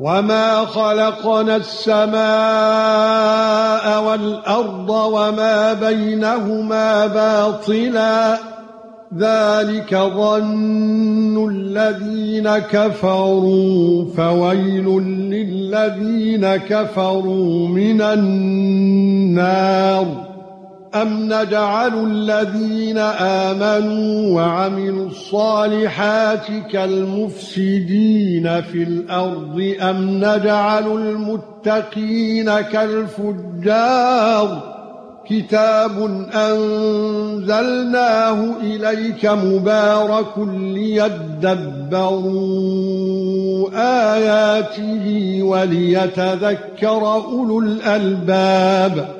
وما خلقنا السماء والارض وما بينهما باطلا ذلك ظن الذين كفروا فويل للذين كفروا من النار ام نجعل الذين امنوا وعملوا الصالحات كالمفسدين في الأرض ام نجعل المتقين كالفجار كتاب انزلناه اليك مبارك ليدبروا اياته وليتذكر اولو الالباب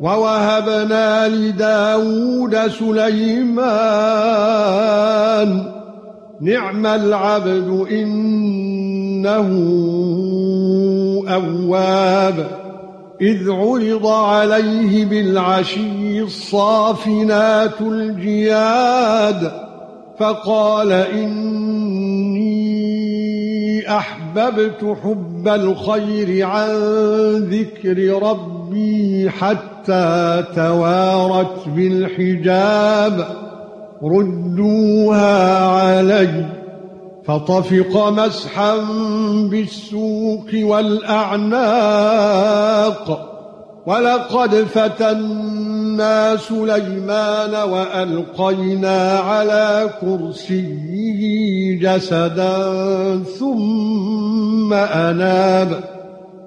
وَوَهَبْنَا لِدَاوُودَ سُلَيْمَانَ. نِعْمَ الْعَبْدُ إِنَّهُ أَوَّابٌ. إِذْ عُرِضَ عَلَيْهِ بِالْعَشِيِّ الصَّافِنَاتُ الْجِيَادُ. فَقَالَ إِنِّي أَحْبَبْتُ حُبَّ الْخَيْرِ عَن ذِكْرِ رَبِّي. حَتَّى حتى توارت بالحجاب ردوها علي فطفق مسحا بالسوق والأعناق ولقد فتنا سليمان وألقينا على كرسيه جسدا ثم أناب.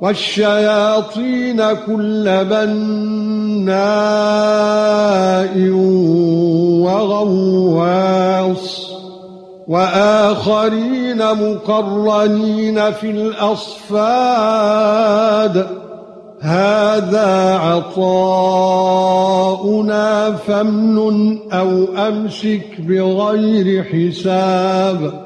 والشياطين كل بناء وغواص وآخرين مقرنين في الأصفاد. هذا عطاؤنا فامنن أو أمسك بغير حساب.